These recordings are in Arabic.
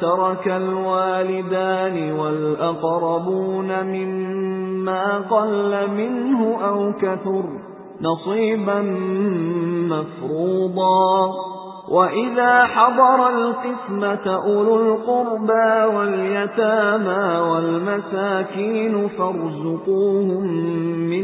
تَرَكَ الْوَالِدَانِ وَالْأَقْرَبُونَ مِمَّا قَلَّ مِنْهُ أَوْ كَثُرَ نَصِيبًا مَّفْرُوضًا وَإِذَا حَضَرَ الْقِسْمَةَ أُولُو الْقُرْبَى وَالْيَتَامَى وَالْمَسَاكِينُ فَارْزُقُوهُم مِّنْهُ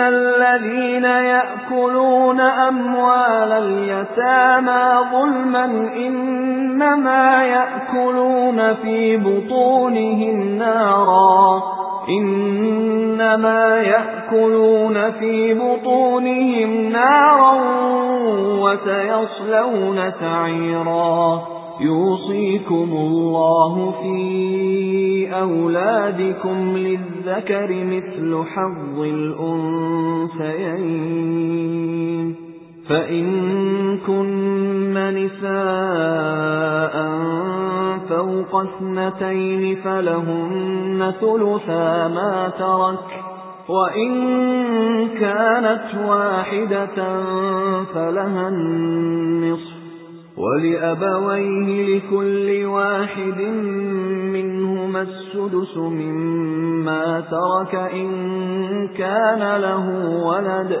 الَّذِينَ يَأْكُلُونَ أَمْوَالَ الْيَتَامَى ظُلْمًا إِنَّمَا يَأْكُلُونَ فِي بُطُونِهِمْ نَارًا إِنَّمَا يَأْكُلُونَ فِي بُطُونِهِمْ نَارًا وَسَيَصْلَوْنَ سَعِيرًا يُوصِيكُمُ اللَّهُ فِي أَوْلَادِكُمْ لِلذَّكَرِ مِثْلُ حَظِّ الْأُنثَيَيْنِ فَإِن كُنَّ نِسَاءً فَوْقَ اثْنَتَيْنِ فَلَهُنَّ ثُلُثَا مَا تَرَكَ وَإِن كَانَتْ وَاحِدَةً فَلَهَا النِّصْفُ. وَلِأَبَوَيْهِ لِكُلِّ واحد مِنْهُمَا السُّدُسُ مِمَّا تَرَكَ إِن كَانَ لَهُ وَلَدٌ.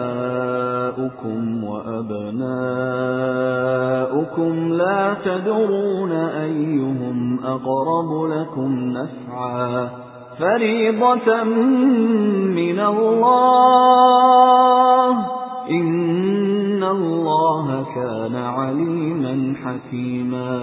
وَأَبْنَاؤُكُمْ لَا تَدْرُونَ أَيُّهُمْ أَقْرَبُ لَكُمْ نَفْعًا. فَرِيضَةً مِّنَ اللَّهِ. إِنَّ اللَّهَ كَانَ عَلِيمًا حَكِيمًا.